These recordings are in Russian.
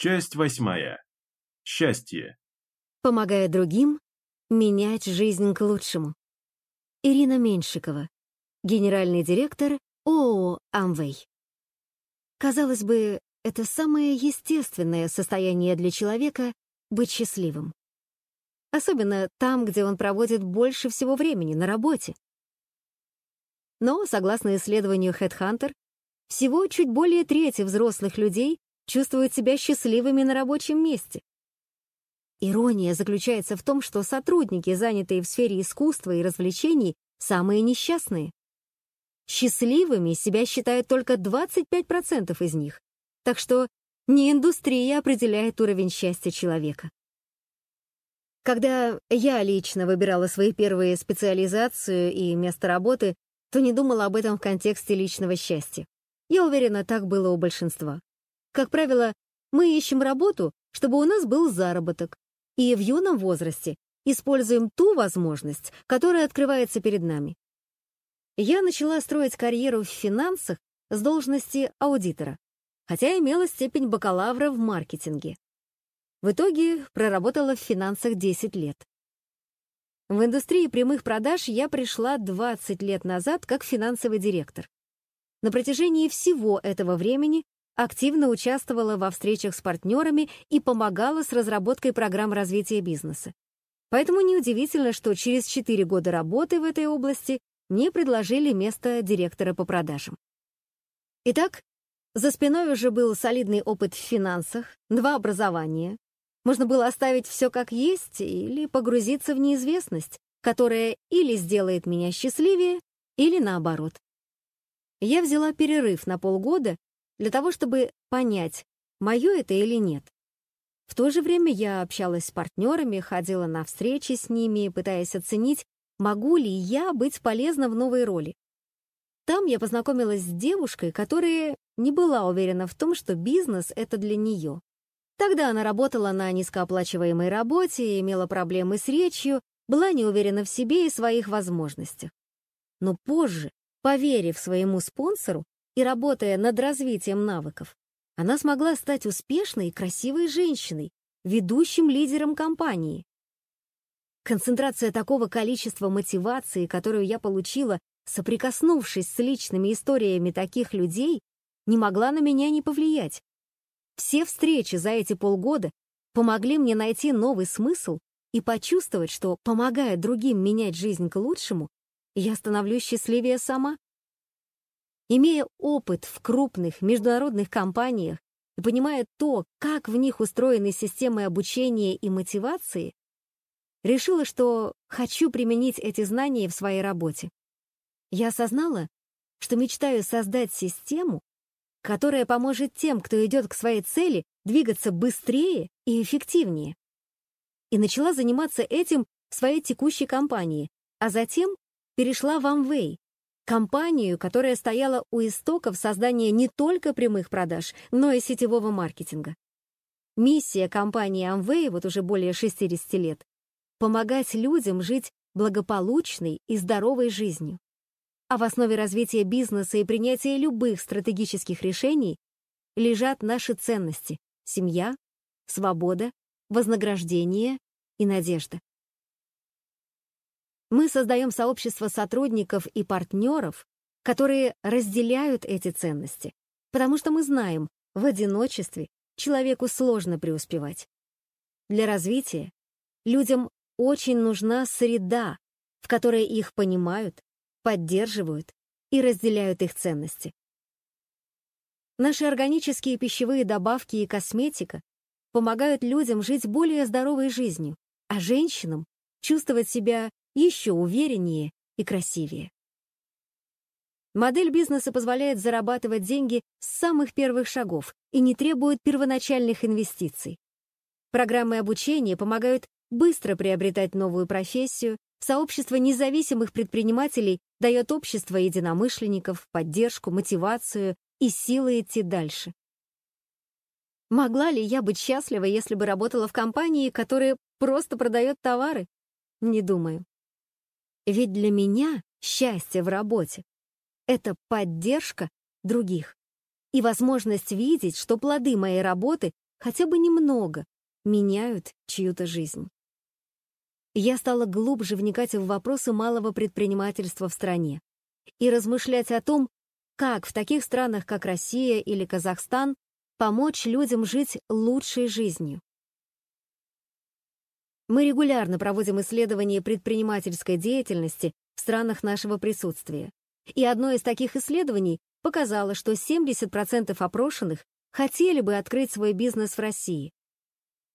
Часть восьмая. Счастье. Помогая другим менять жизнь к лучшему. Ирина Меньшикова, генеральный директор ООО «Амвей». Казалось бы, это самое естественное состояние для человека — быть счастливым. Особенно там, где он проводит больше всего времени, на работе. Но, согласно исследованию HeadHunter, всего чуть более трети взрослых людей чувствуют себя счастливыми на рабочем месте. Ирония заключается в том, что сотрудники, занятые в сфере искусства и развлечений, самые несчастные. Счастливыми себя считают только 25% из них, так что не индустрия определяет уровень счастья человека. Когда я лично выбирала свои первые специализацию и место работы, то не думала об этом в контексте личного счастья. Я уверена, так было у большинства. Как правило, мы ищем работу, чтобы у нас был заработок, и в юном возрасте используем ту возможность, которая открывается перед нами. Я начала строить карьеру в финансах с должности аудитора, хотя имела степень бакалавра в маркетинге. В итоге проработала в финансах 10 лет. В индустрии прямых продаж я пришла 20 лет назад как финансовый директор. На протяжении всего этого времени активно участвовала во встречах с партнерами и помогала с разработкой программ развития бизнеса. Поэтому неудивительно, что через 4 года работы в этой области мне предложили место директора по продажам. Итак, за спиной уже был солидный опыт в финансах, два образования. Можно было оставить все как есть или погрузиться в неизвестность, которая или сделает меня счастливее, или наоборот. Я взяла перерыв на полгода для того, чтобы понять, мое это или нет. В то же время я общалась с партнерами, ходила на встречи с ними, пытаясь оценить, могу ли я быть полезна в новой роли. Там я познакомилась с девушкой, которая не была уверена в том, что бизнес — это для нее. Тогда она работала на низкооплачиваемой работе, имела проблемы с речью, была не уверена в себе и своих возможностях. Но позже, поверив своему спонсору, и работая над развитием навыков, она смогла стать успешной и красивой женщиной, ведущим лидером компании. Концентрация такого количества мотивации, которую я получила, соприкоснувшись с личными историями таких людей, не могла на меня не повлиять. Все встречи за эти полгода помогли мне найти новый смысл и почувствовать, что, помогая другим менять жизнь к лучшему, я становлюсь счастливее сама. Имея опыт в крупных международных компаниях и понимая то, как в них устроены системы обучения и мотивации, решила, что хочу применить эти знания в своей работе. Я осознала, что мечтаю создать систему, которая поможет тем, кто идет к своей цели, двигаться быстрее и эффективнее. И начала заниматься этим в своей текущей компании, а затем перешла в Amway, компанию, которая стояла у истоков создания не только прямых продаж, но и сетевого маркетинга. Миссия компании Amway вот уже более 60 лет — помогать людям жить благополучной и здоровой жизнью. А в основе развития бизнеса и принятия любых стратегических решений лежат наши ценности — семья, свобода, вознаграждение и надежда. Мы создаем сообщество сотрудников и партнеров, которые разделяют эти ценности, потому что мы знаем, в одиночестве человеку сложно преуспевать. Для развития людям очень нужна среда, в которой их понимают, поддерживают и разделяют их ценности. Наши органические пищевые добавки и косметика помогают людям жить более здоровой жизнью, а женщинам чувствовать себя еще увереннее и красивее. Модель бизнеса позволяет зарабатывать деньги с самых первых шагов и не требует первоначальных инвестиций. Программы обучения помогают быстро приобретать новую профессию, сообщество независимых предпринимателей дает общество единомышленников, поддержку, мотивацию и силы идти дальше. Могла ли я быть счастлива, если бы работала в компании, которая просто продает товары? Не думаю. Ведь для меня счастье в работе — это поддержка других и возможность видеть, что плоды моей работы хотя бы немного, меняют чью-то жизнь. Я стала глубже вникать в вопросы малого предпринимательства в стране и размышлять о том, как в таких странах, как Россия или Казахстан, помочь людям жить лучшей жизнью. Мы регулярно проводим исследования предпринимательской деятельности в странах нашего присутствия. И одно из таких исследований показало, что 70% опрошенных хотели бы открыть свой бизнес в России.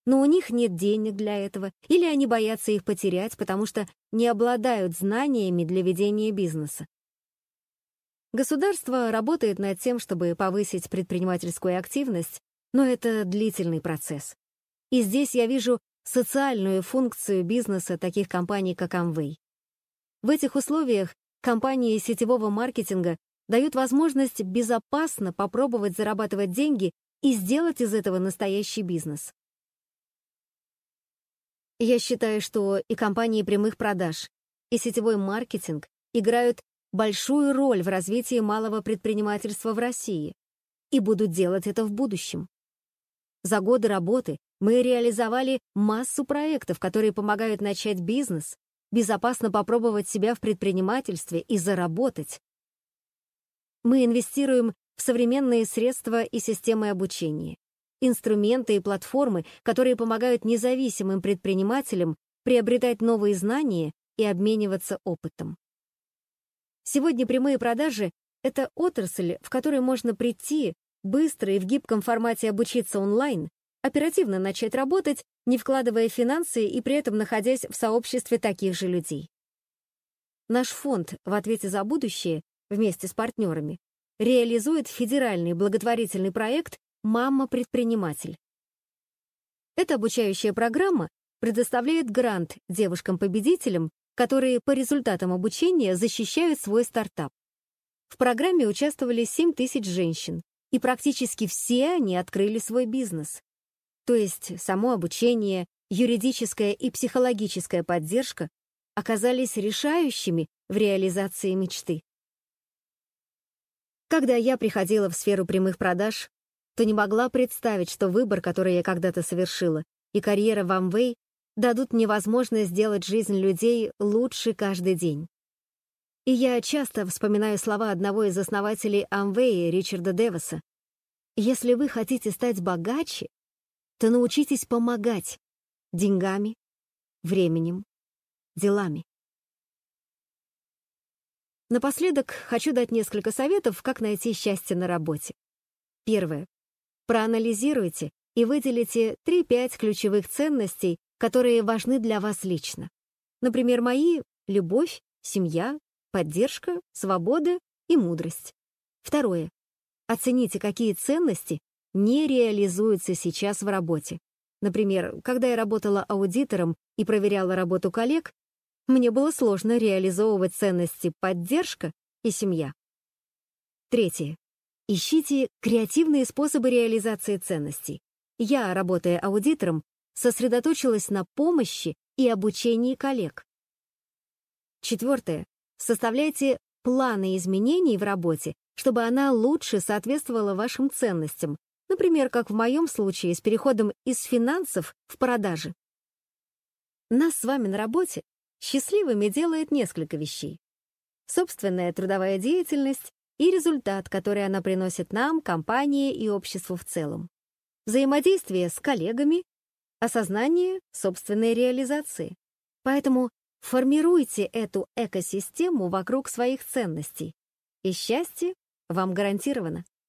Но у них нет денег для этого, или они боятся их потерять, потому что не обладают знаниями для ведения бизнеса. Государство работает над тем, чтобы повысить предпринимательскую активность, но это длительный процесс. И здесь я вижу социальную функцию бизнеса таких компаний, как Amway. В этих условиях компании сетевого маркетинга дают возможность безопасно попробовать зарабатывать деньги и сделать из этого настоящий бизнес. Я считаю, что и компании прямых продаж, и сетевой маркетинг играют большую роль в развитии малого предпринимательства в России и будут делать это в будущем. За годы работы мы реализовали массу проектов, которые помогают начать бизнес, безопасно попробовать себя в предпринимательстве и заработать. Мы инвестируем в современные средства и системы обучения, инструменты и платформы, которые помогают независимым предпринимателям приобретать новые знания и обмениваться опытом. Сегодня прямые продажи — это отрасль, в которой можно прийти, быстро и в гибком формате обучиться онлайн, оперативно начать работать, не вкладывая финансы и при этом находясь в сообществе таких же людей. Наш фонд в ответе за будущее вместе с партнерами реализует федеральный благотворительный проект «Мама-предприниматель». Эта обучающая программа предоставляет грант девушкам-победителям которые по результатам обучения защищают свой стартап. В программе участвовали 7 тысяч женщин, и практически все они открыли свой бизнес. То есть само обучение, юридическая и психологическая поддержка оказались решающими в реализации мечты. Когда я приходила в сферу прямых продаж, то не могла представить, что выбор, который я когда-то совершила, и карьера в Amway дадут мне возможность сделать жизнь людей лучше каждый день. И я часто вспоминаю слова одного из основателей Amway, Ричарда Девиса. «Если вы хотите стать богаче, то научитесь помогать деньгами, временем, делами». Напоследок хочу дать несколько советов, как найти счастье на работе. Первое. Проанализируйте и выделите 3-5 ключевых ценностей, которые важны для вас лично. Например, мои — любовь, семья, поддержка, свобода и мудрость. Второе. Оцените, какие ценности не реализуются сейчас в работе. Например, когда я работала аудитором и проверяла работу коллег, мне было сложно реализовывать ценности поддержка и семья. Третье. Ищите креативные способы реализации ценностей. Я, работая аудитором, сосредоточилась на помощи и обучении коллег. Четвертое. Составляйте планы изменений в работе, чтобы она лучше соответствовала вашим ценностям, например, как в моем случае с переходом из финансов в продажи. Нас с вами на работе счастливыми делает несколько вещей. Собственная трудовая деятельность и результат, который она приносит нам, компании и обществу в целом. Взаимодействие с коллегами осознание собственной реализации. Поэтому формируйте эту экосистему вокруг своих ценностей, и счастье вам гарантировано.